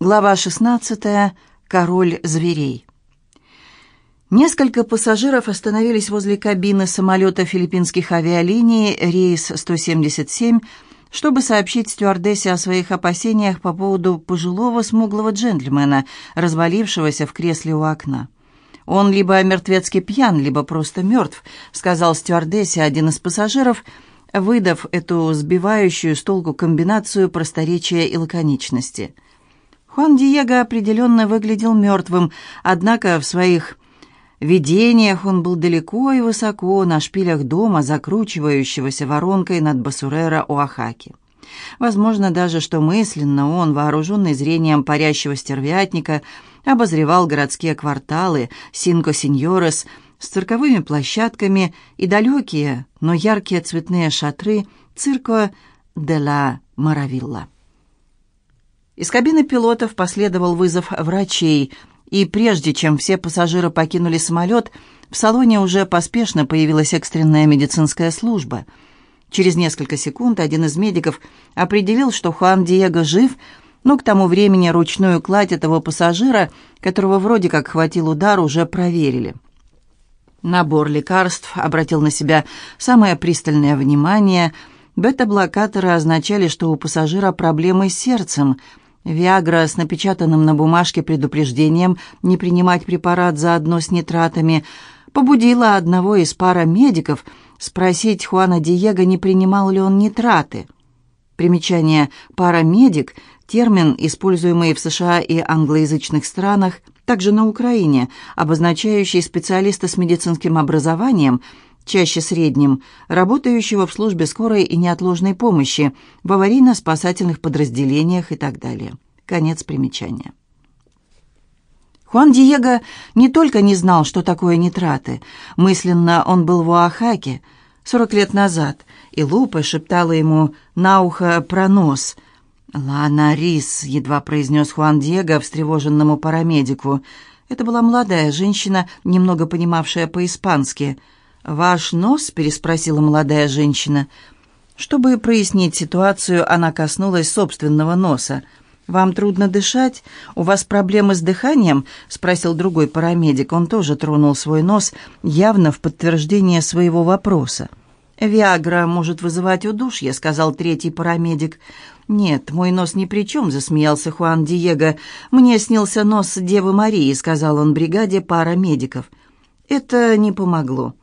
Глава 16. Король зверей. Несколько пассажиров остановились возле кабины самолета филиппинских авиалиний рейс 177, чтобы сообщить стюардессе о своих опасениях по поводу пожилого смуглого джентльмена, развалившегося в кресле у окна. «Он либо мертвецки пьян, либо просто мертв», — сказал стюардессе один из пассажиров, выдав эту сбивающую с толку комбинацию просторечия и лаконичности — Хуан Диего определенно выглядел мертвым, однако в своих видениях он был далеко и высоко на шпилях дома, закручивающегося воронкой над Басурера Оахаки. Возможно даже, что мысленно он, вооруженный зрением парящего стервятника, обозревал городские кварталы Синко-Синьорес с цирковыми площадками и далекие, но яркие цветные шатры цирко де ла Маравилла. Из кабины пилотов последовал вызов врачей, и прежде чем все пассажиры покинули самолет, в салоне уже поспешно появилась экстренная медицинская служба. Через несколько секунд один из медиков определил, что Хуан Диего жив, но к тому времени ручную кладь этого пассажира, которого вроде как хватил удар, уже проверили. Набор лекарств обратил на себя самое пристальное внимание. Бета-блокаторы означали, что у пассажира проблемы с сердцем – Виагра с напечатанным на бумажке предупреждением не принимать препарат заодно с нитратами побудила одного из парамедиков спросить Хуана Диего, не принимал ли он нитраты. Примечание «парамедик» — термин, используемый в США и англоязычных странах, также на Украине, обозначающий специалиста с медицинским образованием – чаще средним, работающего в службе скорой и неотложной помощи, в аварийно-спасательных подразделениях и так далее. Конец примечания. Хуан Диего не только не знал, что такое нитраты. Мысленно он был в Оахаке 40 лет назад, и Лупа шептала ему на ухо про нос. «Лана Рис», — едва произнес Хуан Диего встревоженному парамедику. Это была молодая женщина, немного понимавшая по-испански — «Ваш нос?» — переспросила молодая женщина. Чтобы прояснить ситуацию, она коснулась собственного носа. «Вам трудно дышать? У вас проблемы с дыханием?» — спросил другой парамедик. Он тоже тронул свой нос, явно в подтверждение своего вопроса. «Виагра может вызывать удушье», — сказал третий парамедик. «Нет, мой нос ни при чем», — засмеялся Хуан Диего. «Мне снился нос Девы Марии», — сказал он бригаде парамедиков. Это не помогло.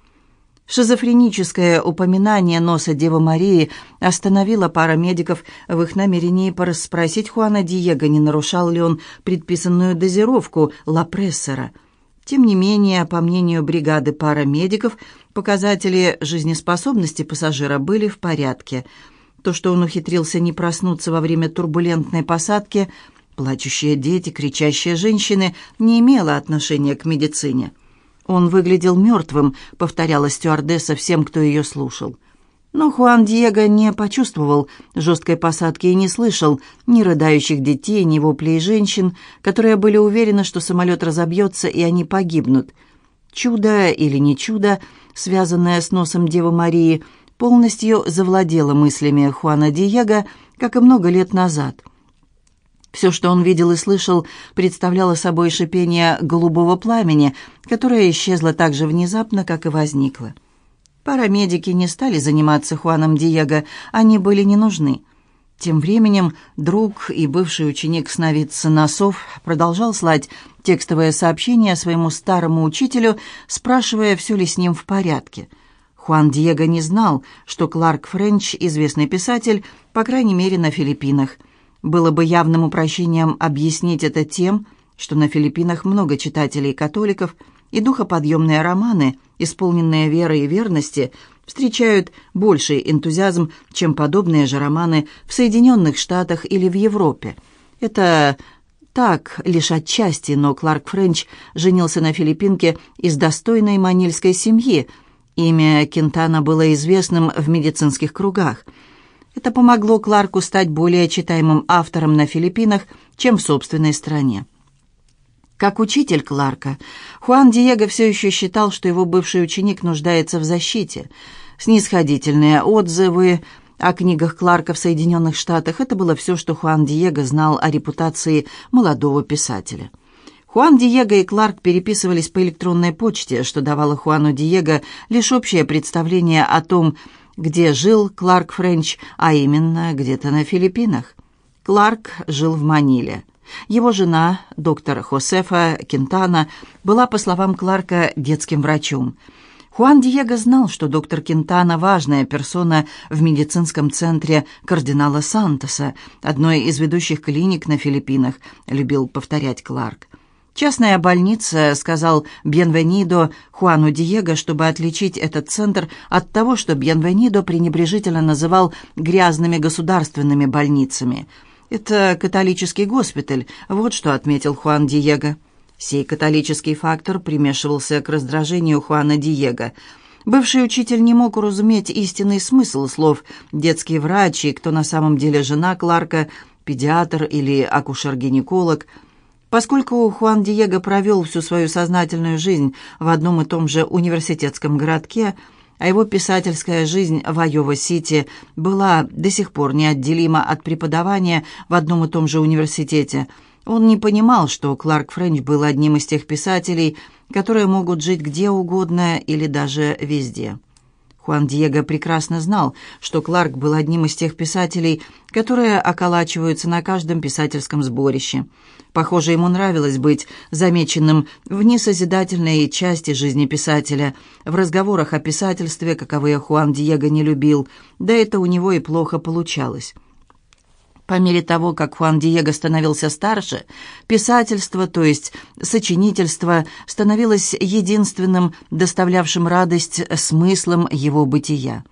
Шизофреническое упоминание носа Девы Марии остановило парамедиков в их намерении порасспросить Хуана Диего, не нарушал ли он предписанную дозировку лапрессора. Тем не менее, по мнению бригады парамедиков, показатели жизнеспособности пассажира были в порядке. То, что он ухитрился не проснуться во время турбулентной посадки, плачущие дети, кричащие женщины, не имело отношения к медицине. «Он выглядел мертвым», — повторяла стюардесса всем, кто ее слушал. Но Хуан Диего не почувствовал жесткой посадки и не слышал ни рыдающих детей, ни воплей женщин, которые были уверены, что самолет разобьется и они погибнут. Чудо или не чудо, связанное с носом Девы Марии, полностью завладело мыслями Хуана Диего, как и много лет назад — все, что он видел и слышал, представляло собой шипение голубого пламени, которое исчезло так же внезапно, как и возникло. Парамедики не стали заниматься Хуаном Диего, они были не нужны. Тем временем друг и бывший ученик сновидца Носов продолжал слать текстовое сообщение своему старому учителю, спрашивая, все ли с ним в порядке. Хуан Диего не знал, что Кларк Френч, известный писатель, по крайней мере, на Филиппинах – было бы явным упрощением объяснить это тем, что на Филиппинах много читателей-католиков, и духоподъемные романы, исполненные веры и верности, встречают больший энтузиазм, чем подобные же романы в Соединенных Штатах или в Европе. Это так, лишь отчасти, но Кларк Френч женился на филиппинке из достойной манильской семьи. Имя Кентана было известным в медицинских кругах – это помогло Кларку стать более читаемым автором на Филиппинах, чем в собственной стране. Как учитель Кларка, Хуан Диего все еще считал, что его бывший ученик нуждается в защите. Снисходительные отзывы о книгах Кларка в Соединенных Штатах, это было все, что Хуан Диего знал о репутации молодого писателя. Хуан Диего и Кларк переписывались по электронной почте, что давало Хуану Диего лишь общее представление о том, где жил Кларк Френч, а именно где-то на Филиппинах. Кларк жил в Маниле. Его жена, доктор Хосефа Кентана, была, по словам Кларка, детским врачом. Хуан Диего знал, что доктор Кентана – важная персона в медицинском центре кардинала Сантоса, одной из ведущих клиник на Филиппинах, любил повторять Кларк. «Частная больница», — сказал Бьенвенидо Хуану Диего, чтобы отличить этот центр от того, что Бьенвенидо пренебрежительно называл «грязными государственными больницами». «Это католический госпиталь», — вот что отметил Хуан Диего. Сей католический фактор примешивался к раздражению Хуана Диего. Бывший учитель не мог уразуметь истинный смысл слов «детский врач» и кто на самом деле жена Кларка, педиатр или акушер-гинеколог — Поскольку Хуан Диего провел всю свою сознательную жизнь в одном и том же университетском городке, а его писательская жизнь в Айова-Сити была до сих пор неотделима от преподавания в одном и том же университете, он не понимал, что Кларк Френч был одним из тех писателей, которые могут жить где угодно или даже везде. Хуан Диего прекрасно знал, что Кларк был одним из тех писателей, которые околачиваются на каждом писательском сборище. Похоже, ему нравилось быть замеченным в несозидательной части жизни писателя, в разговорах о писательстве, каковые Хуан Диего не любил, да это у него и плохо получалось. По мере того, как Хуан Диего становился старше, писательство, то есть сочинительство, становилось единственным доставлявшим радость смыслом его бытия.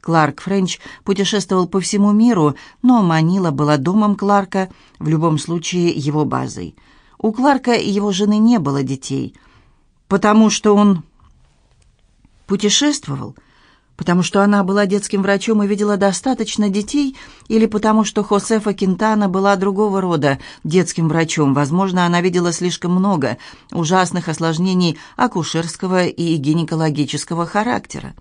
Кларк Френч путешествовал по всему миру, но Манила была домом Кларка, в любом случае его базой. У Кларка и его жены не было детей, потому что он путешествовал – Потому что она была детским врачом и видела достаточно детей, или потому что Хосефа Кентана была другого рода детским врачом. Возможно, она видела слишком много ужасных осложнений акушерского и гинекологического характера.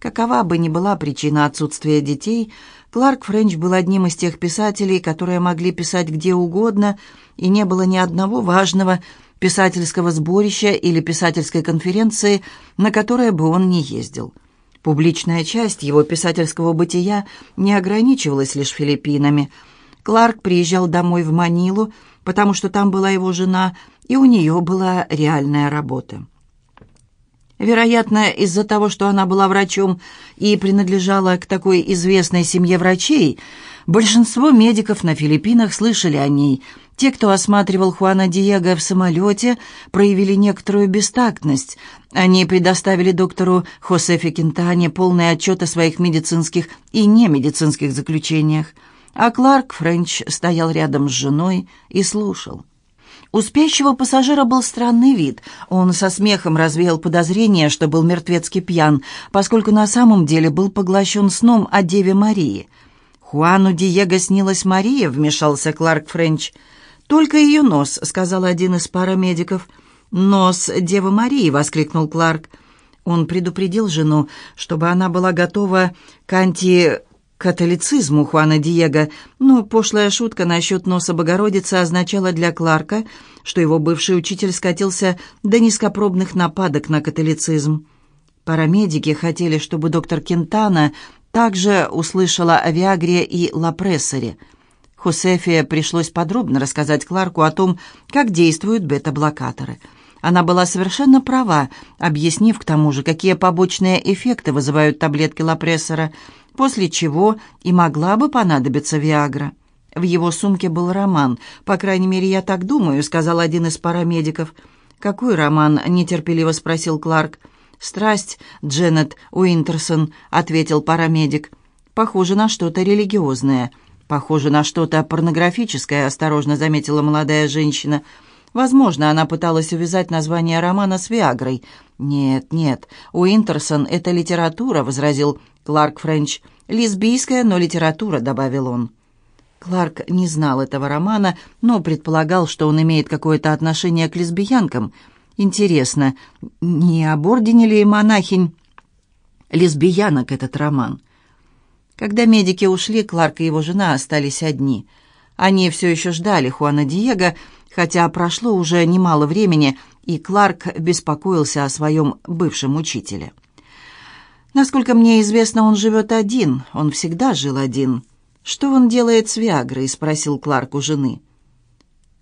Какова бы ни была причина отсутствия детей, Кларк Френч был одним из тех писателей, которые могли писать где угодно, и не было ни одного важного писательского сборища или писательской конференции, на которое бы он не ездил. Публичная часть его писательского бытия не ограничивалась лишь Филиппинами. Кларк приезжал домой в Манилу, потому что там была его жена, и у нее была реальная работа. Вероятно, из-за того, что она была врачом и принадлежала к такой известной семье врачей, большинство медиков на Филиппинах слышали о ней – те, кто осматривал Хуана Диего в самолете, проявили некоторую бестактность. Они предоставили доктору Хосефе Кентане полный отчет о своих медицинских и немедицинских заключениях. А Кларк Френч стоял рядом с женой и слушал. У пассажира был странный вид. Он со смехом развеял подозрение, что был мертвецки пьян, поскольку на самом деле был поглощен сном о Деве Марии. «Хуану Диего снилась Мария», — вмешался Кларк Френч. «Только ее нос», — сказал один из парамедиков. «Нос Девы Марии!» — воскликнул Кларк. Он предупредил жену, чтобы она была готова к антикатолицизму Хуана Диего, но пошлая шутка насчет носа Богородицы означала для Кларка, что его бывший учитель скатился до низкопробных нападок на католицизм. Парамедики хотели, чтобы доктор Кентана также услышала о Виагре и Лапрессоре — Хосефе пришлось подробно рассказать Кларку о том, как действуют бета-блокаторы. Она была совершенно права, объяснив к тому же, какие побочные эффекты вызывают таблетки лапрессора, после чего и могла бы понадобиться Виагра. В его сумке был роман. «По крайней мере, я так думаю», — сказал один из парамедиков. «Какой роман?» — нетерпеливо спросил Кларк. «Страсть, Дженнет Уинтерсон», — ответил парамедик. «Похоже на что-то религиозное». «Похоже на что-то порнографическое», — осторожно заметила молодая женщина. «Возможно, она пыталась увязать название романа с Виагрой». «Нет, нет, Уинтерсон — это литература», — возразил Кларк Френч. «Лесбийская, но литература», — добавил он. Кларк не знал этого романа, но предполагал, что он имеет какое-то отношение к лесбиянкам. Интересно, не об ордене ли монахинь лесбиянок этот роман? Когда медики ушли, Кларк и его жена остались одни. Они все еще ждали Хуана Диего, хотя прошло уже немало времени, и Кларк беспокоился о своем бывшем учителе. Насколько мне известно, он живет один, он всегда жил один. «Что он делает с Виагрой?» — спросил Кларк у жены.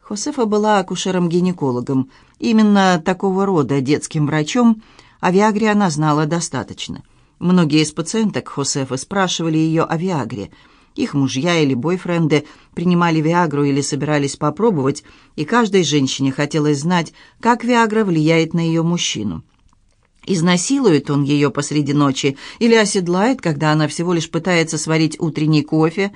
Хосефа была акушером-гинекологом, именно такого рода детским врачом, о Виагре она знала достаточно. Многие из пациенток Хосефа спрашивали ее о Виагре. Их мужья или бойфренды принимали Виагру или собирались попробовать, и каждой женщине хотелось знать, как Виагра влияет на ее мужчину. Изнасилует он ее посреди ночи или оседлает, когда она всего лишь пытается сварить утренний кофе,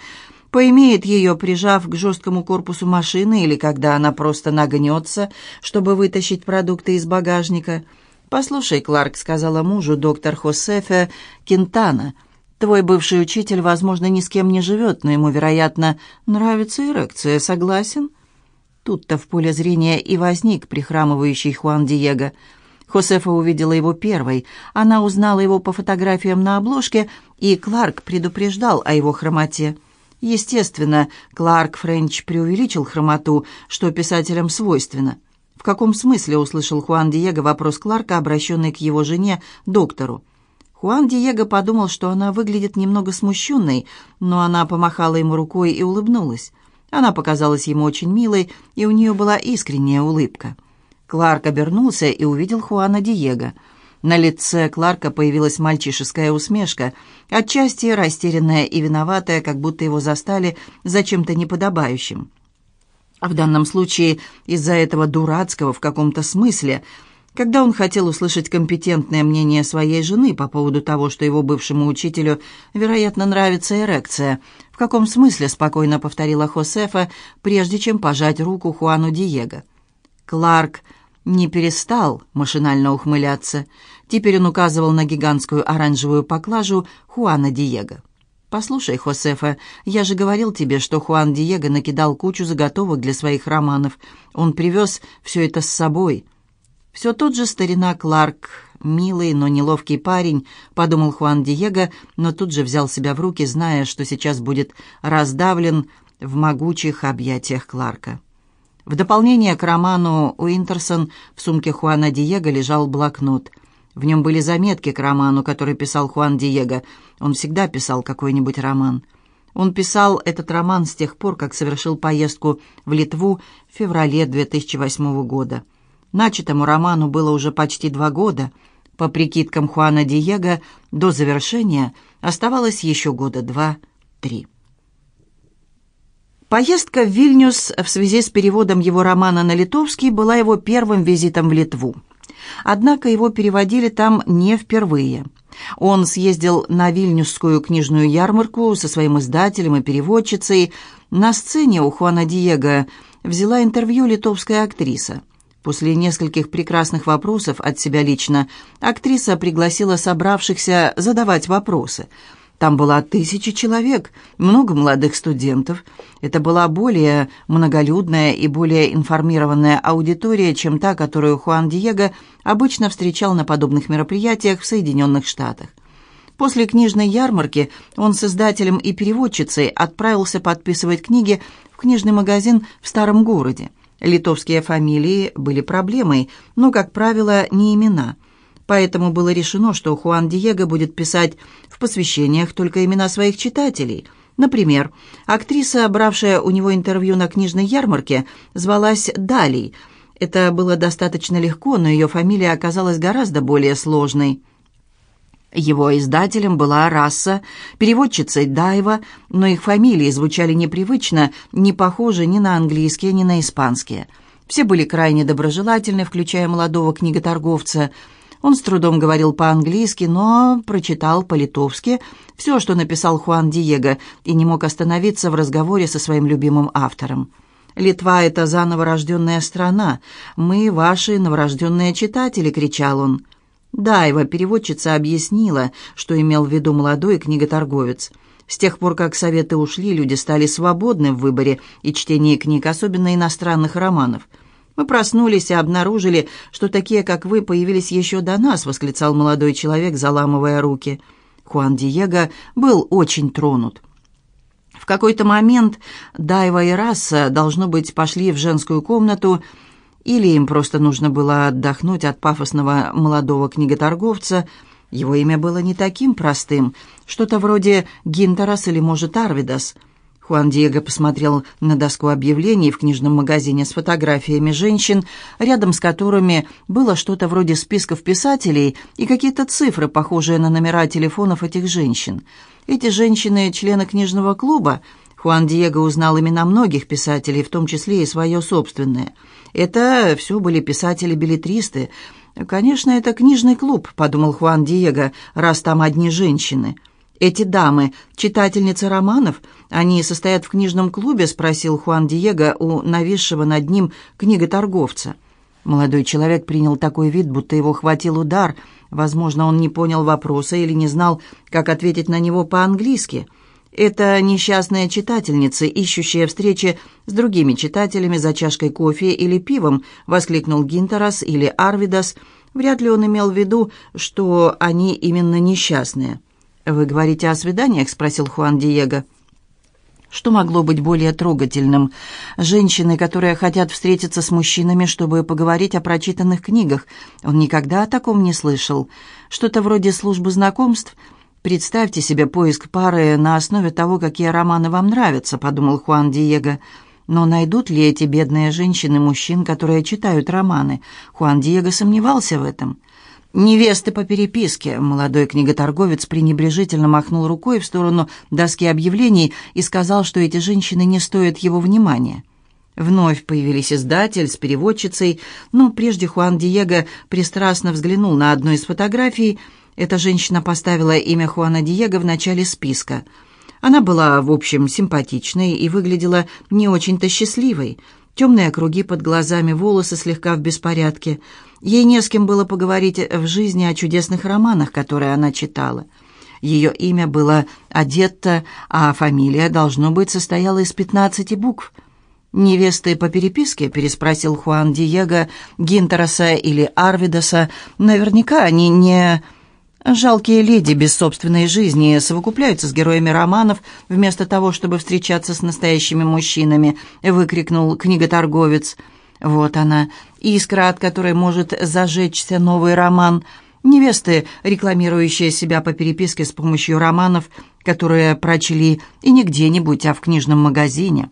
поимеет ее, прижав к жесткому корпусу машины, или когда она просто нагнется, чтобы вытащить продукты из багажника. «Послушай, Кларк», — сказала мужу доктор Хосефе Кентана, «твой бывший учитель, возможно, ни с кем не живет, но ему, вероятно, нравится эрекция, согласен?» Тут-то в поле зрения и возник прихрамывающий Хуан Диего — Хосефа увидела его первой. Она узнала его по фотографиям на обложке, и Кларк предупреждал о его хромоте. Естественно, Кларк Френч преувеличил хромоту, что писателям свойственно. В каком смысле услышал Хуан Диего вопрос Кларка, обращенный к его жене, доктору? Хуан Диего подумал, что она выглядит немного смущенной, но она помахала ему рукой и улыбнулась. Она показалась ему очень милой, и у нее была искренняя улыбка. Кларк обернулся и увидел Хуана Диего. На лице Кларка появилась мальчишеская усмешка, отчасти растерянная и виноватая, как будто его застали за чем-то неподобающим. В данном случае из-за этого дурацкого в каком-то смысле, когда он хотел услышать компетентное мнение своей жены по поводу того, что его бывшему учителю, вероятно, нравится эрекция. В каком смысле, спокойно повторила Хосефа, прежде чем пожать руку Хуану Диего. Кларк не перестал машинально ухмыляться. Теперь он указывал на гигантскую оранжевую поклажу Хуана Диего. «Послушай, Хосефа, я же говорил тебе, что Хуан Диего накидал кучу заготовок для своих романов. Он привез все это с собой». «Все тот же старина Кларк, милый, но неловкий парень», — подумал Хуан Диего, но тут же взял себя в руки, зная, что сейчас будет раздавлен в могучих объятиях Кларка. В дополнение к роману Уинтерсон в сумке Хуана Диего лежал блокнот. В нем были заметки к роману, который писал Хуан Диего. Он всегда писал какой-нибудь роман. Он писал этот роман с тех пор, как совершил поездку в Литву в феврале 2008 года. Начатому роману было уже почти два года. По прикидкам Хуана Диего, до завершения оставалось еще года два-три. Поездка в Вильнюс в связи с переводом его романа на литовский была его первым визитом в Литву. Однако его переводили там не впервые. Он съездил на Вильнюсскую книжную ярмарку со своим издателем и переводчицей. На сцене у Хуана Диего взяла интервью литовская актриса. После нескольких прекрасных вопросов от себя лично актриса пригласила собравшихся задавать вопросы – там было тысячи человек, много молодых студентов. Это была более многолюдная и более информированная аудитория, чем та, которую Хуан Диего обычно встречал на подобных мероприятиях в Соединенных Штатах. После книжной ярмарки он с издателем и переводчицей отправился подписывать книги в книжный магазин в старом городе. Литовские фамилии были проблемой, но, как правило, не имена – Поэтому было решено, что Хуан Диего будет писать в посвящениях только имена своих читателей. Например, актриса, бравшая у него интервью на книжной ярмарке, звалась Далей. Это было достаточно легко, но ее фамилия оказалась гораздо более сложной. Его издателем была раса, переводчицей Дайва, но их фамилии звучали непривычно, не похожи ни на английские, ни на испанские. Все были крайне доброжелательны, включая молодого книготорговца – он с трудом говорил по-английски, но прочитал по-литовски все, что написал Хуан Диего, и не мог остановиться в разговоре со своим любимым автором. «Литва — это заново рожденная страна. Мы — ваши новорожденные читатели», — кричал он. Дайва, переводчица, объяснила, что имел в виду молодой книготорговец. С тех пор, как советы ушли, люди стали свободны в выборе и чтении книг, особенно иностранных романов — «Мы проснулись и обнаружили, что такие, как вы, появились еще до нас», — восклицал молодой человек, заламывая руки. Хуан Диего был очень тронут. В какой-то момент Дайва и Расса, должно быть, пошли в женскую комнату, или им просто нужно было отдохнуть от пафосного молодого книготорговца. Его имя было не таким простым, что-то вроде Гинтерас или, может, Арвидас – Хуан Диего посмотрел на доску объявлений в книжном магазине с фотографиями женщин, рядом с которыми было что-то вроде списков писателей и какие-то цифры, похожие на номера телефонов этих женщин. Эти женщины – члены книжного клуба. Хуан Диего узнал имена многих писателей, в том числе и свое собственное. Это все были писатели-билетристы. «Конечно, это книжный клуб», – подумал Хуан Диего, – «раз там одни женщины». «Эти дамы — читательницы романов? Они состоят в книжном клубе?» — спросил Хуан Диего у нависшего над ним книготорговца. Молодой человек принял такой вид, будто его хватил удар. Возможно, он не понял вопроса или не знал, как ответить на него по-английски. «Это несчастная читательница, ищущая встречи с другими читателями за чашкой кофе или пивом», — воскликнул Гинтерас или Арвидас. Вряд ли он имел в виду, что они именно несчастные. «Вы говорите о свиданиях?» — спросил Хуан Диего. Что могло быть более трогательным? Женщины, которые хотят встретиться с мужчинами, чтобы поговорить о прочитанных книгах. Он никогда о таком не слышал. Что-то вроде службы знакомств. Представьте себе поиск пары на основе того, какие романы вам нравятся, подумал Хуан Диего. Но найдут ли эти бедные женщины мужчин, которые читают романы? Хуан Диего сомневался в этом. «Невесты по переписке», — молодой книготорговец пренебрежительно махнул рукой в сторону доски объявлений и сказал, что эти женщины не стоят его внимания. Вновь появились издатель с переводчицей, но прежде Хуан Диего пристрастно взглянул на одну из фотографий. Эта женщина поставила имя Хуана Диего в начале списка. Она была, в общем, симпатичной и выглядела не очень-то счастливой. Темные круги под глазами, волосы слегка в беспорядке — Ей не с кем было поговорить в жизни о чудесных романах, которые она читала. Ее имя было Адетта, а фамилия, должно быть, состояла из пятнадцати букв. «Невесты по переписке?» — переспросил Хуан Диего, Гинтероса или Арвидоса. «Наверняка они не...» Жалкие леди без собственной жизни совокупляются с героями романов вместо того, чтобы встречаться с настоящими мужчинами, выкрикнул книготорговец. Вот она, искра, от которой может зажечься новый роман. Невесты, рекламирующие себя по переписке с помощью романов, которые прочли и не где-нибудь, а в книжном магазине.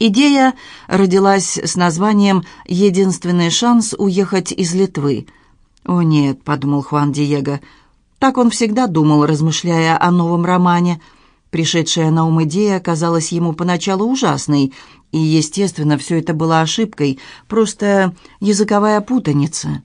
Идея родилась с названием «Единственный шанс уехать из Литвы». «О нет», — подумал Хуан Диего, — так он всегда думал, размышляя о новом романе — Пришедшая на ум идея казалась ему поначалу ужасной, и, естественно, все это было ошибкой, просто языковая путаница.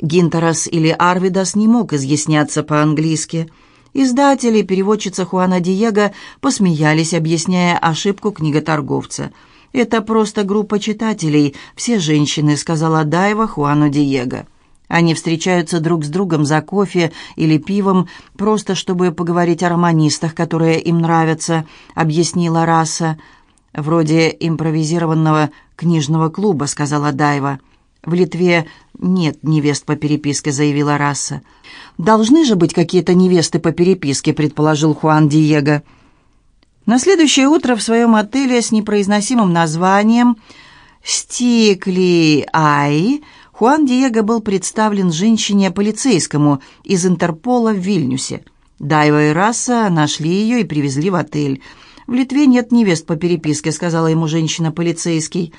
Гинтерас или Арвидас не мог изъясняться по-английски. Издатели, переводчица Хуана Диего посмеялись, объясняя ошибку книготорговца. «Это просто группа читателей, все женщины», — сказала Дайва Хуану Диего. Они встречаются друг с другом за кофе или пивом, просто чтобы поговорить о романистах, которые им нравятся, объяснила Раса. «Вроде импровизированного книжного клуба», — сказала Дайва. «В Литве нет невест по переписке», — заявила Раса. «Должны же быть какие-то невесты по переписке», — предположил Хуан Диего. На следующее утро в своем отеле с непроизносимым названием «Стикли Ай» Хуан Диего был представлен женщине-полицейскому из Интерпола в Вильнюсе. Дайва и Раса нашли ее и привезли в отель. «В Литве нет невест по переписке», — сказала ему женщина-полицейский.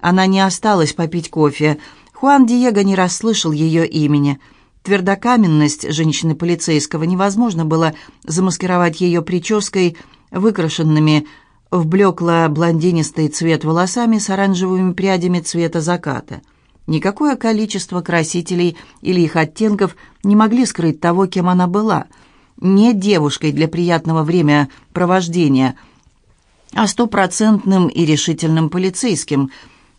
Она не осталась попить кофе. Хуан Диего не расслышал ее имени. Твердокаменность женщины-полицейского невозможно было замаскировать ее прической, выкрашенными в блекло-блондинистый цвет волосами с оранжевыми прядями цвета заката. Никакое количество красителей или их оттенков не могли скрыть того, кем она была — не девушкой для приятного времяпровождения, а стопроцентным и решительным полицейским.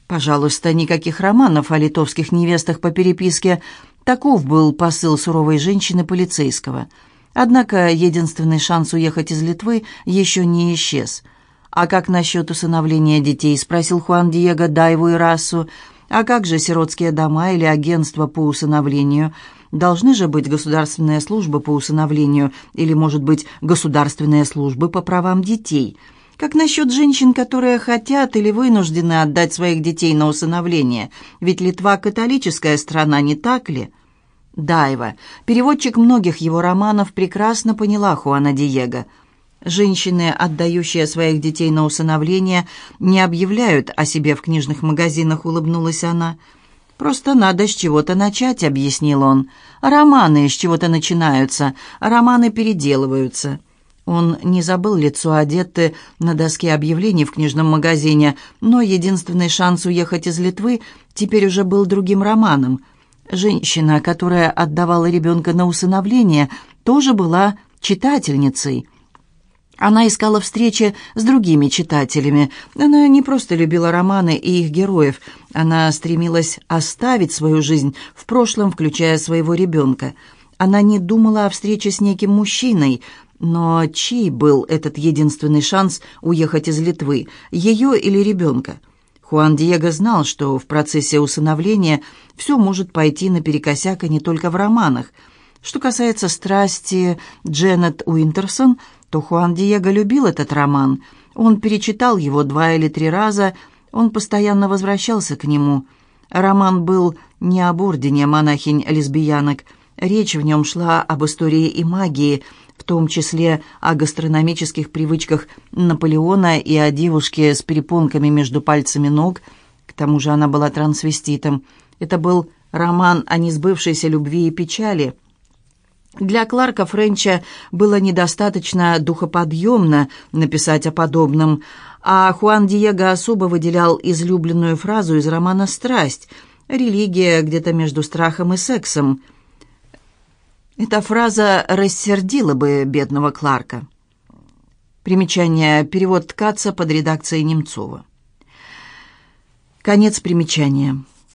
Пожалуйста, никаких романов о литовских невестах по переписке. Таков был посыл суровой женщины полицейского. Однако единственный шанс уехать из Литвы еще не исчез. «А как насчет усыновления детей?» — спросил Хуан Диего Дайву и Расу. «А как же сиротские дома или агентства по усыновлению?» Должны же быть государственные службы по усыновлению или, может быть, государственные службы по правам детей. Как насчет женщин, которые хотят или вынуждены отдать своих детей на усыновление? Ведь Литва католическая страна, не так ли? Дайва, переводчик многих его романов, прекрасно поняла Хуана Диего – Женщины, отдающие своих детей на усыновление, не объявляют о себе в книжных магазинах, улыбнулась она. «Просто надо с чего-то начать», — объяснил он. «Романы с чего-то начинаются, романы переделываются». Он не забыл лицо Одетты на доске объявлений в книжном магазине, но единственный шанс уехать из Литвы теперь уже был другим романом. Женщина, которая отдавала ребенка на усыновление, тоже была читательницей — она искала встречи с другими читателями. Она не просто любила романы и их героев. Она стремилась оставить свою жизнь в прошлом, включая своего ребенка. Она не думала о встрече с неким мужчиной. Но чей был этот единственный шанс уехать из Литвы, ее или ребенка? Хуан Диего знал, что в процессе усыновления все может пойти наперекосяк, и не только в романах. Что касается страсти Дженнет Уинтерсон – то Хуан Диего любил этот роман. Он перечитал его два или три раза, он постоянно возвращался к нему. Роман был не об ордене монахинь-лесбиянок. Речь в нем шла об истории и магии, в том числе о гастрономических привычках Наполеона и о девушке с перепонками между пальцами ног. К тому же она была трансвеститом. Это был роман о несбывшейся любви и печали – для Кларка Френча было недостаточно духоподъемно написать о подобном, а Хуан Диего особо выделял излюбленную фразу из романа «Страсть» «Религия где-то между страхом и сексом». Эта фраза рассердила бы бедного Кларка. Примечание. Перевод Ткаца под редакцией Немцова. Конец примечания.